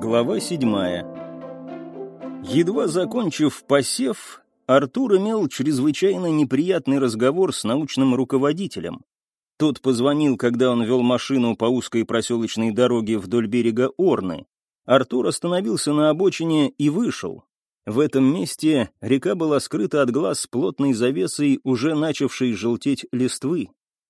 Глава седьмая. Едва закончив посев, Артур имел чрезвычайно неприятный разговор с научным руководителем. Тот позвонил, когда он вел машину по узкой проселочной дороге вдоль берега Орны. Артур остановился на обочине и вышел. В этом месте река была скрыта от глаз плотной завесой, уже начавшей желтеть листвы.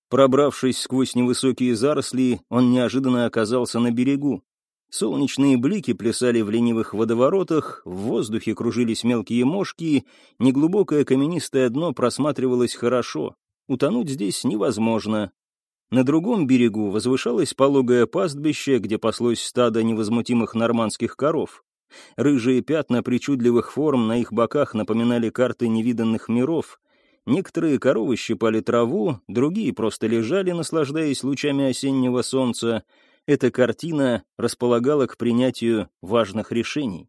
Пробравшись сквозь невысокие заросли, он неожиданно оказался на берегу. Солнечные блики плясали в ленивых водоворотах, в воздухе кружились мелкие мошки, неглубокое каменистое дно просматривалось хорошо. Утонуть здесь невозможно. На другом берегу возвышалось пологое пастбище, где паслось стадо невозмутимых нормандских коров. Рыжие пятна причудливых форм на их боках напоминали карты невиданных миров. Некоторые коровы щипали траву, другие просто лежали, наслаждаясь лучами осеннего солнца — эта картина располагала к принятию важных решений.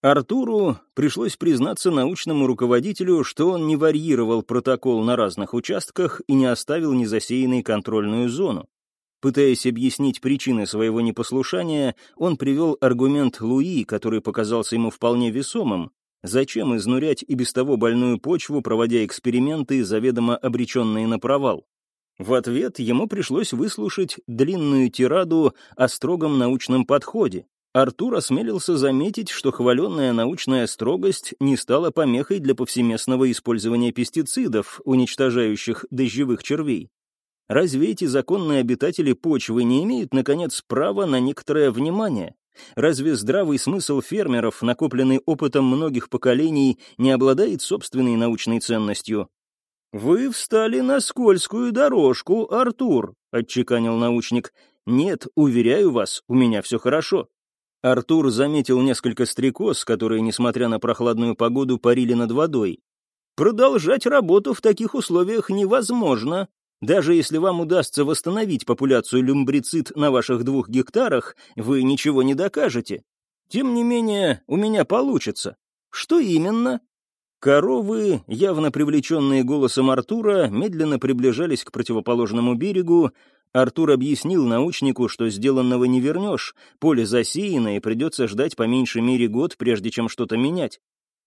Артуру пришлось признаться научному руководителю, что он не варьировал протокол на разных участках и не оставил незасеянной контрольную зону. Пытаясь объяснить причины своего непослушания, он привел аргумент Луи, который показался ему вполне весомым. Зачем изнурять и без того больную почву, проводя эксперименты, заведомо обреченные на провал? В ответ ему пришлось выслушать длинную тираду о строгом научном подходе. Артур осмелился заметить, что хваленная научная строгость не стала помехой для повсеместного использования пестицидов, уничтожающих дождевых червей. Разве эти законные обитатели почвы не имеют, наконец, права на некоторое внимание? Разве здравый смысл фермеров, накопленный опытом многих поколений, не обладает собственной научной ценностью? «Вы встали на скользкую дорожку, Артур», — отчеканил научник. «Нет, уверяю вас, у меня все хорошо». Артур заметил несколько стрекоз, которые, несмотря на прохладную погоду, парили над водой. «Продолжать работу в таких условиях невозможно. Даже если вам удастся восстановить популяцию люмбрицид на ваших двух гектарах, вы ничего не докажете. Тем не менее, у меня получится. Что именно?» Коровы, явно привлеченные голосом Артура, медленно приближались к противоположному берегу. Артур объяснил научнику, что сделанного не вернешь, поле засеяно и придется ждать по меньшей мере год, прежде чем что-то менять.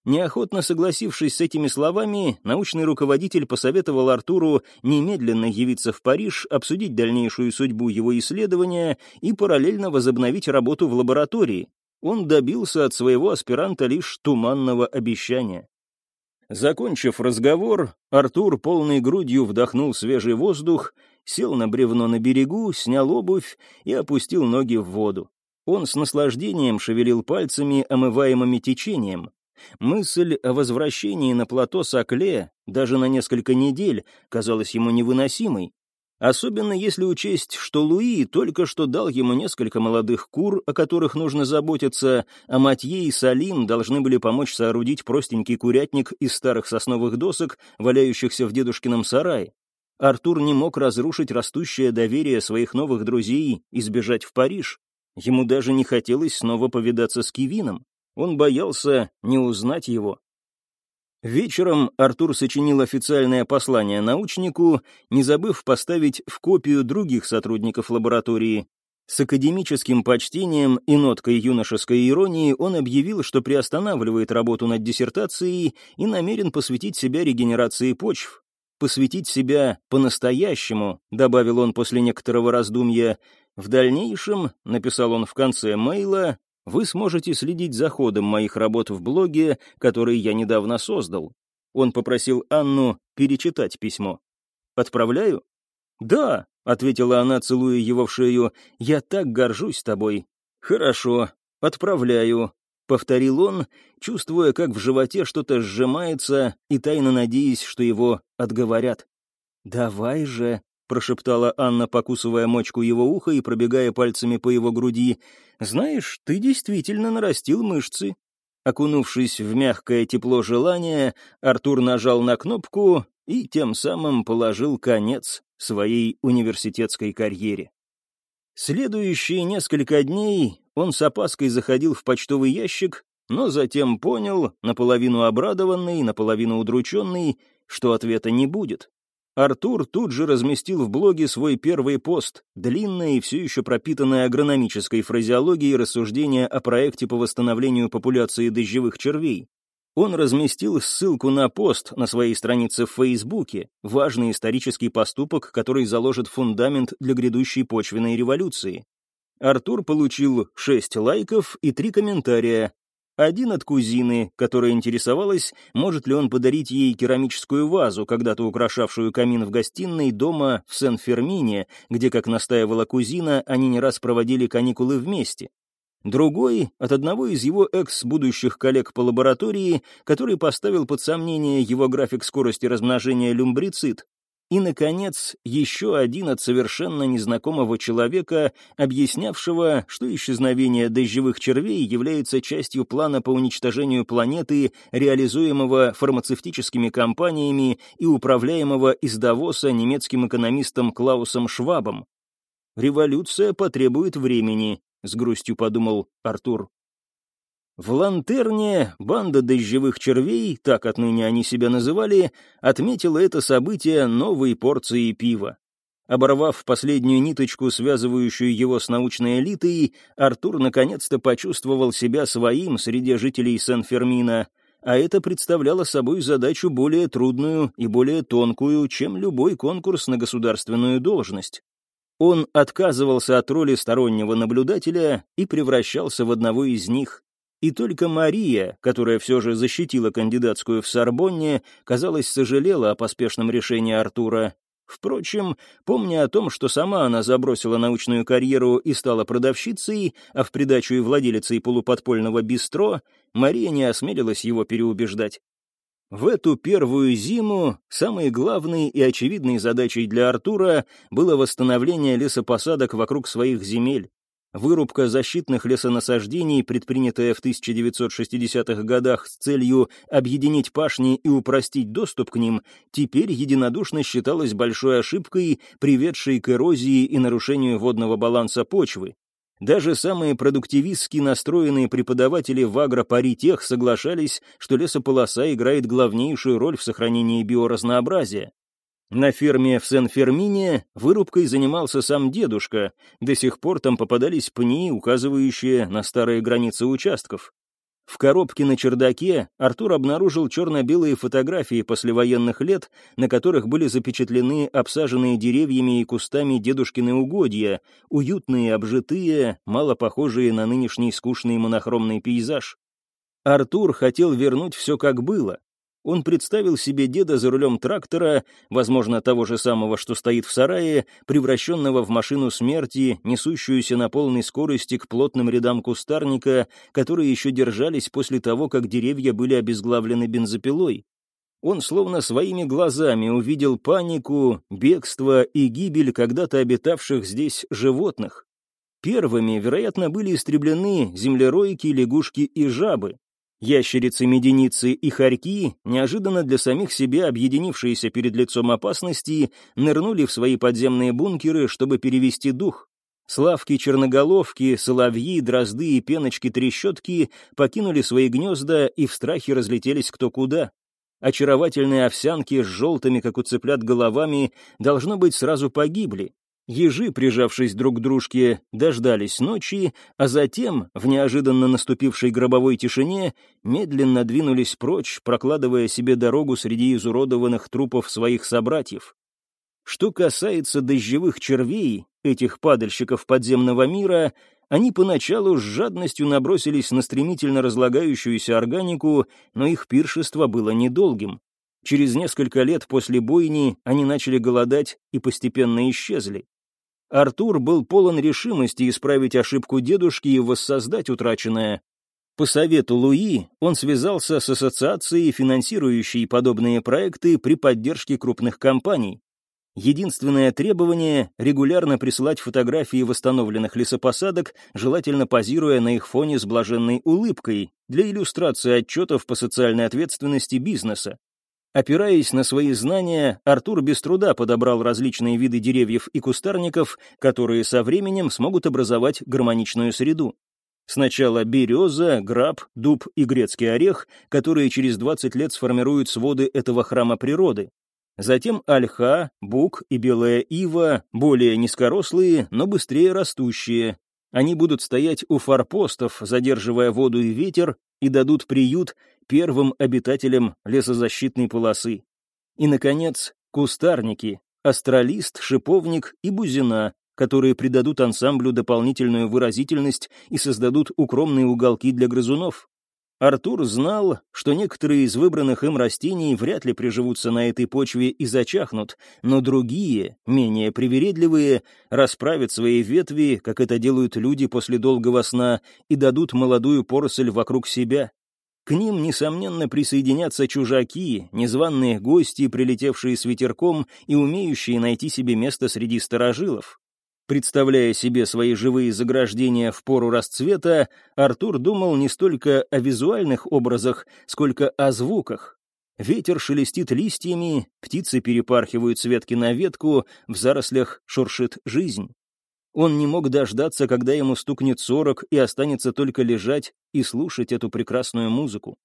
Неохотно согласившись с этими словами, научный руководитель посоветовал Артуру немедленно явиться в Париж, обсудить дальнейшую судьбу его исследования и параллельно возобновить работу в лаборатории. Он добился от своего аспиранта лишь туманного обещания. Закончив разговор, Артур полной грудью вдохнул свежий воздух, сел на бревно на берегу, снял обувь и опустил ноги в воду. Он с наслаждением шевелил пальцами, омываемыми течением. Мысль о возвращении на плато Сакле даже на несколько недель казалась ему невыносимой. Особенно если учесть, что Луи только что дал ему несколько молодых кур, о которых нужно заботиться, а Матье и Салим должны были помочь соорудить простенький курятник из старых сосновых досок, валяющихся в дедушкином сарае. Артур не мог разрушить растущее доверие своих новых друзей и сбежать в Париж. Ему даже не хотелось снова повидаться с Кивином. Он боялся не узнать его. Вечером Артур сочинил официальное послание научнику, не забыв поставить в копию других сотрудников лаборатории. С академическим почтением и ноткой юношеской иронии он объявил, что приостанавливает работу над диссертацией и намерен посвятить себя регенерации почв. «Посвятить себя по-настоящему», — добавил он после некоторого раздумья. «В дальнейшем», — написал он в конце мейла, вы сможете следить за ходом моих работ в блоге, который я недавно создал. Он попросил Анну перечитать письмо. «Отправляю?» «Да», — ответила она, целуя его в шею, — «я так горжусь тобой». «Хорошо, отправляю», — повторил он, чувствуя, как в животе что-то сжимается и тайно надеясь, что его отговорят. «Давай же», — прошептала Анна, покусывая мочку его уха и пробегая пальцами по его груди. «Знаешь, ты действительно нарастил мышцы». Окунувшись в мягкое тепло желания, Артур нажал на кнопку и тем самым положил конец своей университетской карьере. Следующие несколько дней он с опаской заходил в почтовый ящик, но затем понял, наполовину обрадованный, наполовину удрученный, что ответа не будет. Артур тут же разместил в блоге свой первый пост, длинное и все еще пропитанное агрономической фразеологией рассуждение о проекте по восстановлению популяции дождевых червей. Он разместил ссылку на пост на своей странице в Фейсбуке, важный исторический поступок, который заложит фундамент для грядущей почвенной революции. Артур получил 6 лайков и 3 комментария, один от кузины, которая интересовалась, может ли он подарить ей керамическую вазу, когда-то украшавшую камин в гостиной дома в Сен-Фермине, где, как настаивала кузина, они не раз проводили каникулы вместе. Другой — от одного из его экс-будущих коллег по лаборатории, который поставил под сомнение его график скорости размножения люмбрицид, и, наконец, еще один от совершенно незнакомого человека, объяснявшего, что исчезновение дождевых червей является частью плана по уничтожению планеты, реализуемого фармацевтическими компаниями и управляемого из Давоса немецким экономистом Клаусом Швабом. «Революция потребует времени», — с грустью подумал Артур. В Лантерне банда дождевых червей, так отныне они себя называли, отметила это событие новой порцией пива. Оборвав последнюю ниточку, связывающую его с научной элитой, Артур наконец-то почувствовал себя своим среди жителей Сен-Фермина, а это представляло собой задачу более трудную и более тонкую, чем любой конкурс на государственную должность. Он отказывался от роли стороннего наблюдателя и превращался в одного из них. И только Мария, которая все же защитила кандидатскую в Сорбонне, казалось, сожалела о поспешном решении Артура. Впрочем, помня о том, что сама она забросила научную карьеру и стала продавщицей, а в придачу и владелицей полуподпольного бистро, Мария не осмелилась его переубеждать. В эту первую зиму самой главной и очевидной задачей для Артура было восстановление лесопосадок вокруг своих земель. Вырубка защитных лесонасаждений, предпринятая в 1960-х годах с целью объединить пашни и упростить доступ к ним, теперь единодушно считалась большой ошибкой, приведшей к эрозии и нарушению водного баланса почвы. Даже самые продуктивистски настроенные преподаватели в агропаритех соглашались, что лесополоса играет главнейшую роль в сохранении биоразнообразия. На ферме в Сен-Фермине вырубкой занимался сам дедушка, до сих пор там попадались пни, указывающие на старые границы участков. В коробке на чердаке Артур обнаружил черно-белые фотографии послевоенных лет, на которых были запечатлены обсаженные деревьями и кустами дедушкины угодья, уютные, обжитые, мало похожие на нынешний скучный монохромный пейзаж. Артур хотел вернуть все как было, он представил себе деда за рулем трактора, возможно, того же самого, что стоит в сарае, превращенного в машину смерти, несущуюся на полной скорости к плотным рядам кустарника, которые еще держались после того, как деревья были обезглавлены бензопилой. Он словно своими глазами увидел панику, бегство и гибель когда-то обитавших здесь животных. Первыми, вероятно, были истреблены землеройки, лягушки и жабы. Ящерицы-меденицы и хорьки, неожиданно для самих себя объединившиеся перед лицом опасности, нырнули в свои подземные бункеры, чтобы перевести дух. Славки, черноголовки, соловьи, дрозды и пеночки-трещотки покинули свои гнезда и в страхе разлетелись кто куда. Очаровательные овсянки с желтыми, как у цыплят, головами, должно быть, сразу погибли. Ежи, прижавшись друг к дружке, дождались ночи, а затем, в неожиданно наступившей гробовой тишине, медленно двинулись прочь, прокладывая себе дорогу среди изуродованных трупов своих собратьев. Что касается дождевых червей, этих падальщиков подземного мира, они поначалу с жадностью набросились на стремительно разлагающуюся органику, но их пиршество было недолгим. Через несколько лет после бойни они начали голодать и постепенно исчезли. Артур был полон решимости исправить ошибку дедушки и воссоздать утраченное. По совету Луи он связался с ассоциацией, финансирующей подобные проекты при поддержке крупных компаний. Единственное требование — регулярно присылать фотографии восстановленных лесопосадок, желательно позируя на их фоне с блаженной улыбкой, для иллюстрации отчетов по социальной ответственности бизнеса. Опираясь на свои знания, Артур без труда подобрал различные виды деревьев и кустарников, которые со временем смогут образовать гармоничную среду. Сначала береза, граб, дуб и грецкий орех, которые через 20 лет сформируют своды этого храма природы. Затем ольха, бук и белая ива, более низкорослые, но быстрее растущие. Они будут стоять у форпостов, задерживая воду и ветер, и дадут приют первым обитателям лесозащитной полосы. И, наконец, кустарники, астролист, шиповник и бузина, которые придадут ансамблю дополнительную выразительность и создадут укромные уголки для грызунов. Артур знал, что некоторые из выбранных им растений вряд ли приживутся на этой почве и зачахнут, но другие, менее привередливые, расправят свои ветви, как это делают люди после долгого сна, и дадут молодую поросль вокруг себя. К ним, несомненно, присоединятся чужаки, незваные гости, прилетевшие с ветерком и умеющие найти себе место среди старожилов. Представляя себе свои живые заграждения в пору расцвета, Артур думал не столько о визуальных образах, сколько о звуках. Ветер шелестит листьями, птицы перепархивают с ветки на ветку, в зарослях шуршит жизнь. Он не мог дождаться, когда ему стукнет сорок, и останется только лежать и слушать эту прекрасную музыку.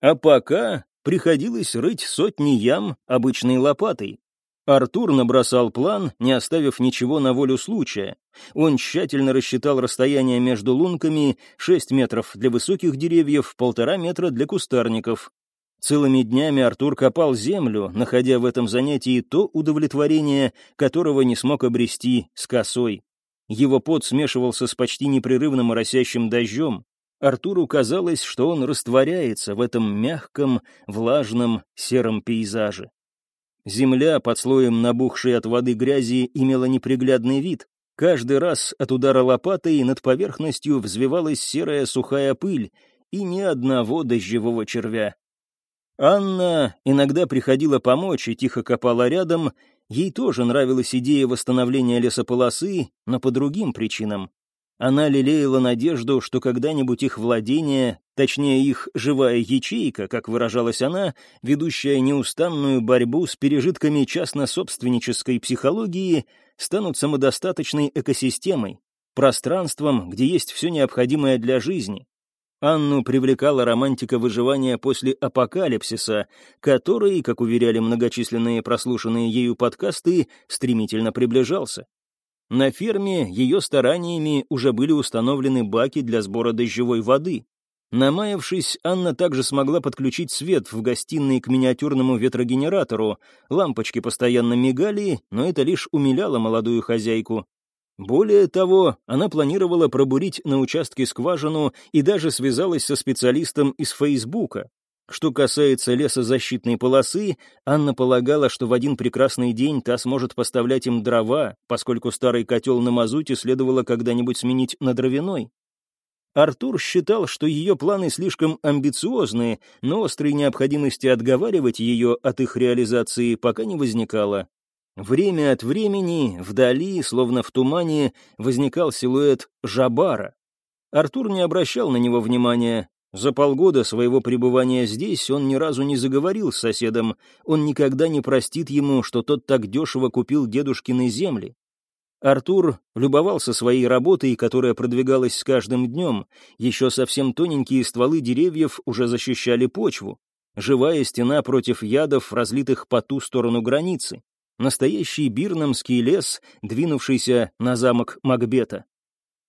А пока приходилось рыть сотни ям обычной лопатой. Артур набросал план, не оставив ничего на волю случая. Он тщательно рассчитал расстояние между лунками, 6 метров для высоких деревьев, полтора метра для кустарников. Целыми днями Артур копал землю, находя в этом занятии то удовлетворение, которого не смог обрести с косой. Его пот смешивался с почти непрерывным моросящим дождем. Артуру казалось, что он растворяется в этом мягком, влажном, сером пейзаже. Земля, под слоем набухшей от воды грязи, имела неприглядный вид. Каждый раз от удара лопатой над поверхностью взвивалась серая сухая пыль, и ни одного дождевого червя. Анна иногда приходила помочь и тихо копала рядом. Ей тоже нравилась идея восстановления лесополосы, но по другим причинам. Она лелеяла надежду, что когда-нибудь их владение, точнее их живая ячейка, как выражалась она, ведущая неустанную борьбу с пережитками частно-собственнической психологии, станут самодостаточной экосистемой, пространством, где есть все необходимое для жизни. Анну привлекала романтика выживания после апокалипсиса, который, как уверяли многочисленные прослушанные ею подкасты, стремительно приближался. На ферме ее стараниями уже были установлены баки для сбора дождевой воды. Намаявшись, Анна также смогла подключить свет в гостиной к миниатюрному ветрогенератору. Лампочки постоянно мигали, но это лишь умиляло молодую хозяйку. Более того, она планировала пробурить на участке скважину и даже связалась со специалистом из Фейсбука. Что касается лесозащитной полосы, Анна полагала, что в один прекрасный день та сможет поставлять им дрова, поскольку старый котел на мазуте следовало когда-нибудь сменить на дровяной. Артур считал, что ее планы слишком амбициозные, но острой необходимости отговаривать ее от их реализации пока не возникало. Время от времени, вдали, словно в тумане, возникал силуэт Жабара. Артур не обращал на него внимания, за полгода своего пребывания здесь он ни разу не заговорил с соседом, он никогда не простит ему, что тот так дешево купил дедушкины земли. Артур любовался своей работой, которая продвигалась с каждым днем. Еще совсем тоненькие стволы деревьев уже защищали почву. Живая стена против ядов, разлитых по ту сторону границы. Настоящий бирнамский лес, двинувшийся на замок Макбета.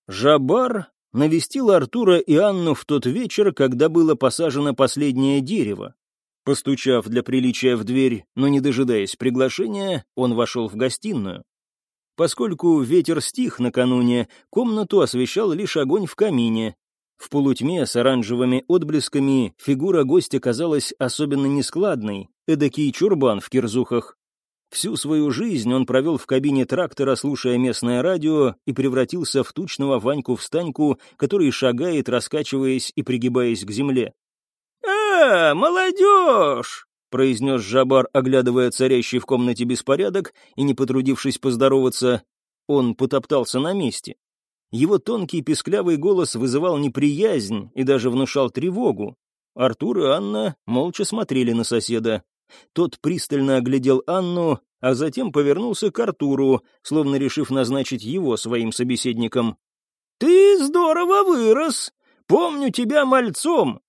Жабар навестил Артура и Анну в тот вечер, когда было посажено последнее дерево. Постучав для приличия в дверь, но не дожидаясь приглашения, он вошел в гостиную. Поскольку ветер стих накануне, комнату освещал лишь огонь в камине. В полутьме с оранжевыми отблесками фигура гостя казалась особенно нескладной, эдакий чурбан в кирзухах. Всю свою жизнь он провел в кабине трактора, слушая местное радио, и превратился в тучного Ваньку-встаньку, который шагает, раскачиваясь и пригибаясь к земле. «А, молодежь!» — произнес Жабар, оглядывая царящий в комнате беспорядок и не потрудившись поздороваться. Он потоптался на месте. Его тонкий песклявый голос вызывал неприязнь и даже внушал тревогу. Артур и Анна молча смотрели на соседа. Тот пристально оглядел Анну, а затем повернулся к Артуру, словно решив назначить его своим собеседником. «Ты здорово вырос! Помню тебя мальцом!»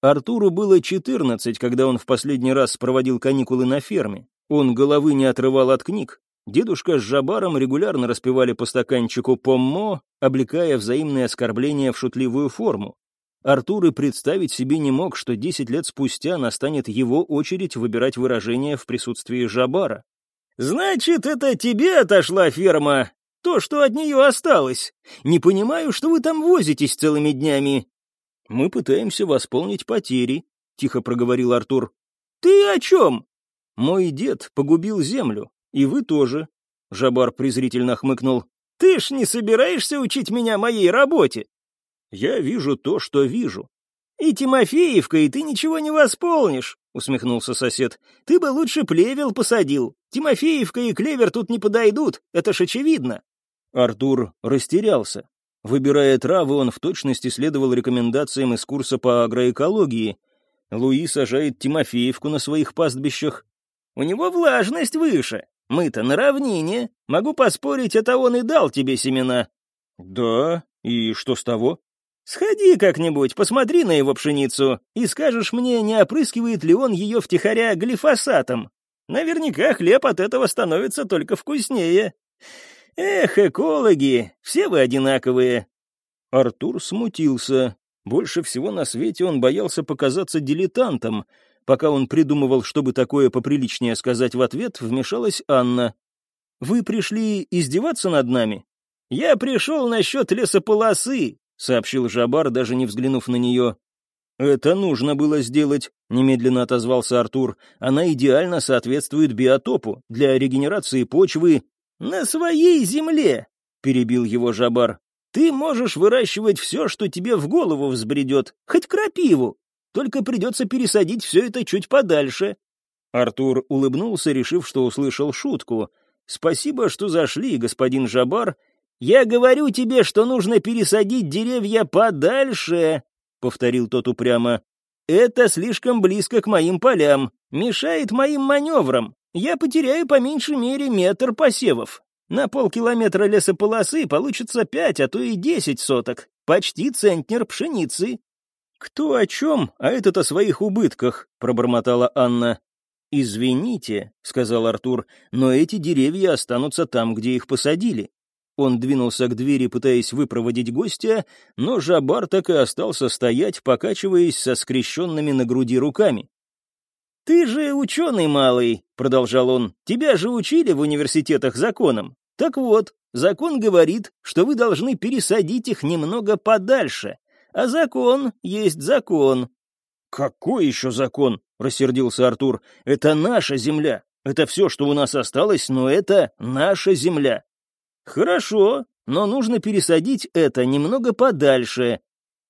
Артуру было четырнадцать, когда он в последний раз проводил каникулы на ферме. Он головы не отрывал от книг. Дедушка с Жабаром регулярно распевали по стаканчику поммо, облекая взаимные оскорбления в шутливую форму. Артур и представить себе не мог, что десять лет спустя настанет его очередь выбирать выражения в присутствии Жабара. «Значит, это тебе отошла ферма? То, что от нее осталось? Не понимаю, что вы там возитесь целыми днями». «Мы пытаемся восполнить потери», — тихо проговорил Артур. «Ты о чем?» «Мой дед погубил землю, и вы тоже». Жабар презрительно хмыкнул. «Ты ж не собираешься учить меня моей работе?» «Я вижу то, что вижу». «И Тимофеевка, и ты ничего не восполнишь», — усмехнулся сосед. «Ты бы лучше плевел посадил. Тимофеевка и клевер тут не подойдут, это ж очевидно». Артур растерялся. Выбирая травы, он в точности следовал рекомендациям из курса по агроэкологии. Луи сажает Тимофеевку на своих пастбищах, у него влажность выше. Мы-то на равнине. Могу поспорить, это он и дал тебе семена». «Да? И что с того?» «Сходи как-нибудь, посмотри на его пшеницу и скажешь мне, не опрыскивает ли он ее втихаря глифосатом. Наверняка хлеб от этого становится только вкуснее. Эх, экологи, все вы одинаковые». Артур смутился. Больше всего на свете он боялся показаться дилетантом — Пока он придумывал, чтобы такое поприличнее сказать в ответ, вмешалась Анна. «Вы пришли издеваться над нами?» «Я пришел насчет лесополосы», — сообщил Жабар, даже не взглянув на нее. «Это нужно было сделать», — немедленно отозвался Артур. «Она идеально соответствует биотопу для регенерации почвы». «На своей земле», — перебил его Жабар. «Ты можешь выращивать все, что тебе в голову взбредет, хоть крапиву. Только придется пересадить все это чуть подальше». Артур улыбнулся, решив, что услышал шутку. «Спасибо, что зашли, господин Жабар. Я говорю тебе, что нужно пересадить деревья подальше», — повторил тот упрямо. «Это слишком близко к моим полям, мешает моим маневрам. Я потеряю по меньшей мере метр посевов. На полкилометра лесополосы получится пять, а то и десять соток. Почти центнер пшеницы. «Кто о чем, а этот о своих убытках», — пробормотала Анна. «Извините», — сказал Артур, — «но эти деревья останутся там, где их посадили». Он двинулся к двери, пытаясь выпроводить гостя, но Жабар так и остался стоять, покачиваясь со скрещенными на груди руками. «Ты же ученый малый», — продолжал он, — «тебя же учили в университетах законом. Так вот, закон говорит, что вы должны пересадить их немного подальше, а закон есть закон». «Какой еще закон?» — рассердился Артур. «Это наша земля. Это все, что у нас осталось, но это наша земля». «Хорошо, но нужно пересадить это немного подальше».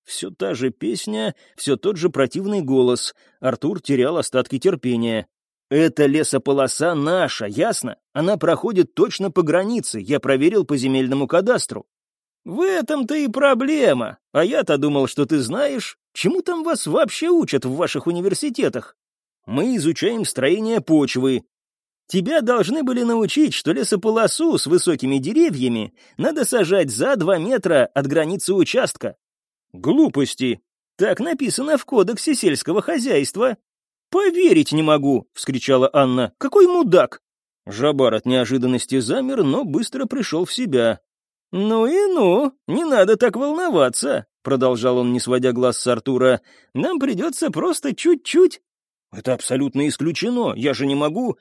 Все та же песня, все тот же противный голос. Артур терял остатки терпения. «Эта лесополоса наша, ясно? Она проходит точно по границе, я проверил по земельному кадастру. «В этом-то и проблема. А я-то думал, что ты знаешь, чему там вас вообще учат в ваших университетах. Мы изучаем строение почвы. Тебя должны были научить, что лесополосу с высокими деревьями надо сажать за два метра от границы участка. Глупости. Так написано в кодексе сельского хозяйства. «Поверить не могу!» — вскричала Анна. «Какой мудак!» Жабар от неожиданности замер, но быстро пришел в себя. «Ну и ну, не надо так волноваться», — продолжал он, не сводя глаз с Артура. «Нам придется просто чуть-чуть». «Это абсолютно исключено, я же не могу...»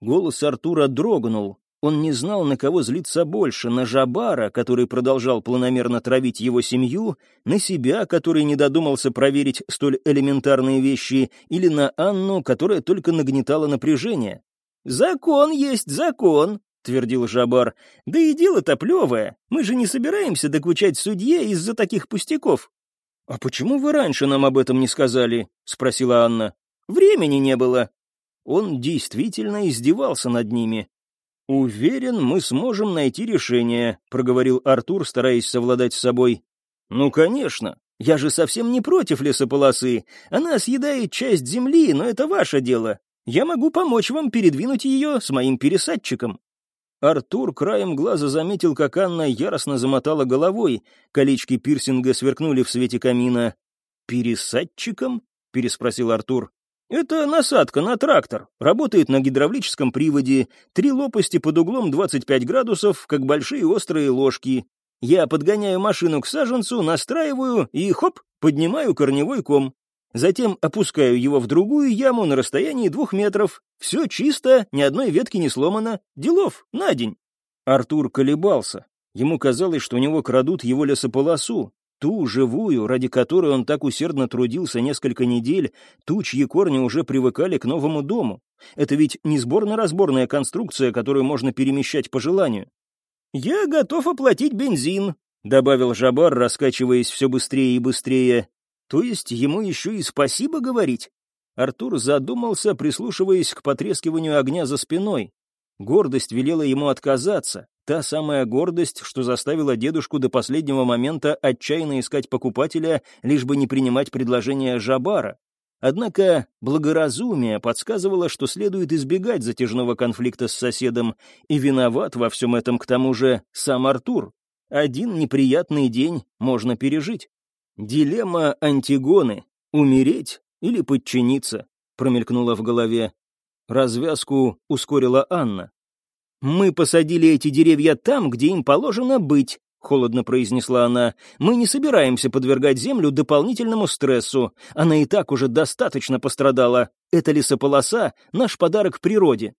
Голос Артура дрогнул. Он не знал, на кого злиться больше, на Жабара, который продолжал планомерно травить его семью, на себя, который не додумался проверить столь элементарные вещи, или на Анну, которая только нагнетала напряжение. «Закон есть закон», — твердил Жабар. «Да и дело-то плевое. Мы же не собираемся докучать судье из-за таких пустяков». «А почему вы раньше нам об этом не сказали?» — спросила Анна. «Времени не было». Он действительно издевался над ними. «Уверен, мы сможем найти решение», — проговорил Артур, стараясь совладать с собой. «Ну, конечно. Я же совсем не против лесополосы. Она съедает часть земли, но это ваше дело. Я могу помочь вам передвинуть ее с моим пересадчиком». Артур краем глаза заметил, как Анна яростно замотала головой, колечки пирсинга сверкнули в свете камина. «Пересадчиком?» — переспросил Артур. Это насадка на трактор, работает на гидравлическом приводе, три лопасти под углом 25 градусов, как большие острые ложки. Я подгоняю машину к саженцу, настраиваю и, хоп, поднимаю корневой ком. Затем опускаю его в другую яму на расстоянии двух метров. Все чисто, ни одной ветки не сломано. Делов, на день. Артур колебался. Ему казалось, что у него крадут его лесополосу, ту живую, ради которой он так усердно трудился несколько недель, ту, чьи корни уже привыкали к новому дому. Это ведь не сборно-разборная конструкция, которую можно перемещать по желанию. «Я готов оплатить бензин», — добавил Жабар, раскачиваясь все быстрее и быстрее. «То есть ему еще и спасибо говорить?» Артур задумался, прислушиваясь к потрескиванию огня за спиной. Гордость велела ему отказаться, Та самая гордость, что заставила дедушку до последнего момента отчаянно искать покупателя, лишь бы не принимать предложение Жабара. Однако благоразумие подсказывало, что следует избегать затяжного конфликта с соседом, и виноват во всем этом к тому же сам Артур. Один неприятный день можно пережить. Дилемма Антигоны — умереть или подчиниться, промелькнула в голове. Развязку ускорила Анна. «Мы посадили эти деревья там, где им положено быть», — холодно произнесла она. «Мы не собираемся подвергать землю дополнительному стрессу. Она и так уже достаточно пострадала. Эта лесополоса — наш подарок природе».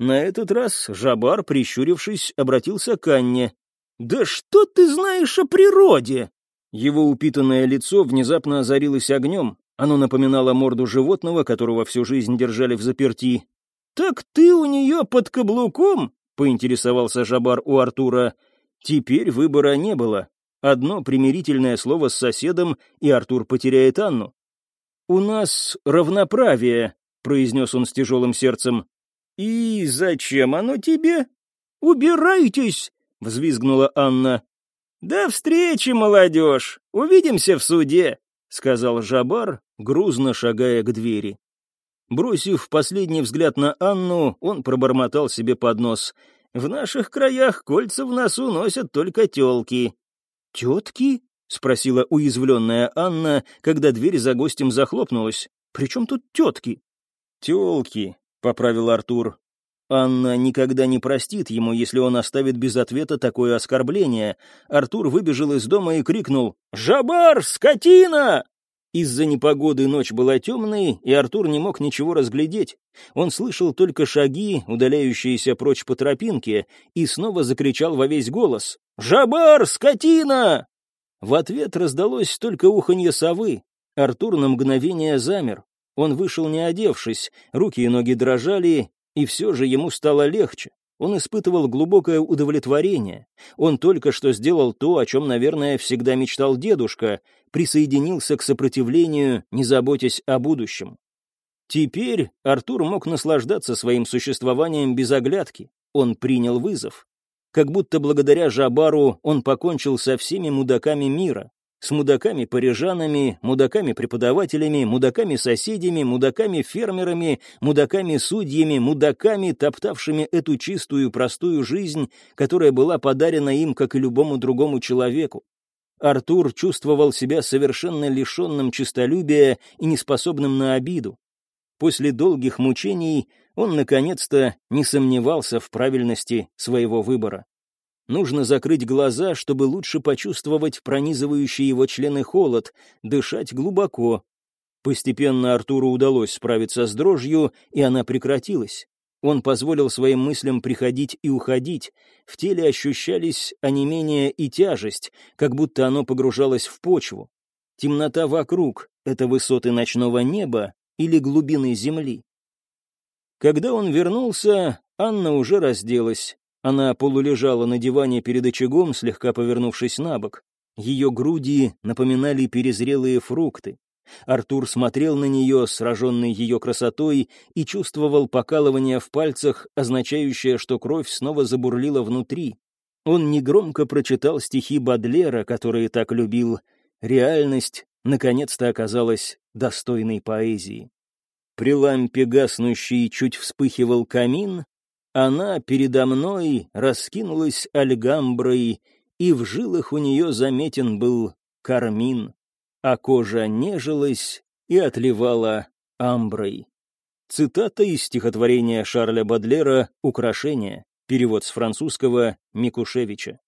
На этот раз Жабар, прищурившись, обратился к Анне. «Да что ты знаешь о природе?» Его упитанное лицо внезапно озарилось огнем. Оно напоминало морду животного, которого всю жизнь держали в заперти. «Так ты у нее под каблуком?» — поинтересовался Жабар у Артура. Теперь выбора не было. Одно примирительное слово с соседом, и Артур потеряет Анну. «У нас равноправие», — произнес он с тяжелым сердцем. «И зачем оно тебе?» «Убирайтесь!» — взвизгнула Анна. «До встречи, молодежь! Увидимся в суде!» — сказал Жабар, грузно шагая к двери. Бросив последний взгляд на Анну, он пробормотал себе под нос. «В наших краях кольца в носу носят только тёлки». «Тётки?» — спросила уязвленная Анна, когда дверь за гостем захлопнулась. «При чем тут тётки?» «Тёлки», — поправил Артур. Анна никогда не простит ему, если он оставит без ответа такое оскорбление. Артур выбежал из дома и крикнул «Жабар, скотина!» Из-за непогоды ночь была темной, и Артур не мог ничего разглядеть. Он слышал только шаги, удаляющиеся прочь по тропинке, и снова закричал во весь голос «Жабар, скотина!» В ответ раздалось только уханье совы. Артур на мгновение замер. Он вышел не одевшись, руки и ноги дрожали, и все же ему стало легче. Он испытывал глубокое удовлетворение. Он только что сделал то, о чем, наверное, всегда мечтал дедушка, присоединился к сопротивлению, не заботясь о будущем. Теперь Артур мог наслаждаться своим существованием без оглядки. Он принял вызов. Как будто благодаря Жабару он покончил со всеми мудаками мира. С мудаками-парижанами, мудаками-преподавателями, мудаками-соседями, мудаками-фермерами, мудаками-судьями, мудаками, топтавшими эту чистую простую жизнь, которая была подарена им, как и любому другому человеку. Артур чувствовал себя совершенно лишенным честолюбия и неспособным на обиду. После долгих мучений он, наконец-то, не сомневался в правильности своего выбора. Нужно закрыть глаза, чтобы лучше почувствовать пронизывающий его члены холод, дышать глубоко. Постепенно Артуру удалось справиться с дрожью, и она прекратилась. Он позволил своим мыслям приходить и уходить. В теле ощущались онемение и тяжесть, как будто оно погружалось в почву. Темнота вокруг — это высоты ночного неба или глубины земли. Когда он вернулся, Анна уже разделась. Она полулежала на диване перед очагом, слегка повернувшись на бок. Ее груди напоминали перезрелые фрукты. Артур смотрел на нее, сраженный ее красотой, и чувствовал покалывание в пальцах, означающее, что кровь снова забурлила внутри. Он негромко прочитал стихи Бадлера, которые так любил. Реальность наконец-то оказалась достойной поэзии. При лампе гаснущей чуть вспыхивал камин, она передо мной раскинулась альгамброй, и в жилах у нее заметен был кармин, а кожа нежилась и отливала амброй. Цитата из стихотворения Шарля Бадлера «Украшение», перевод с французского Микушевича.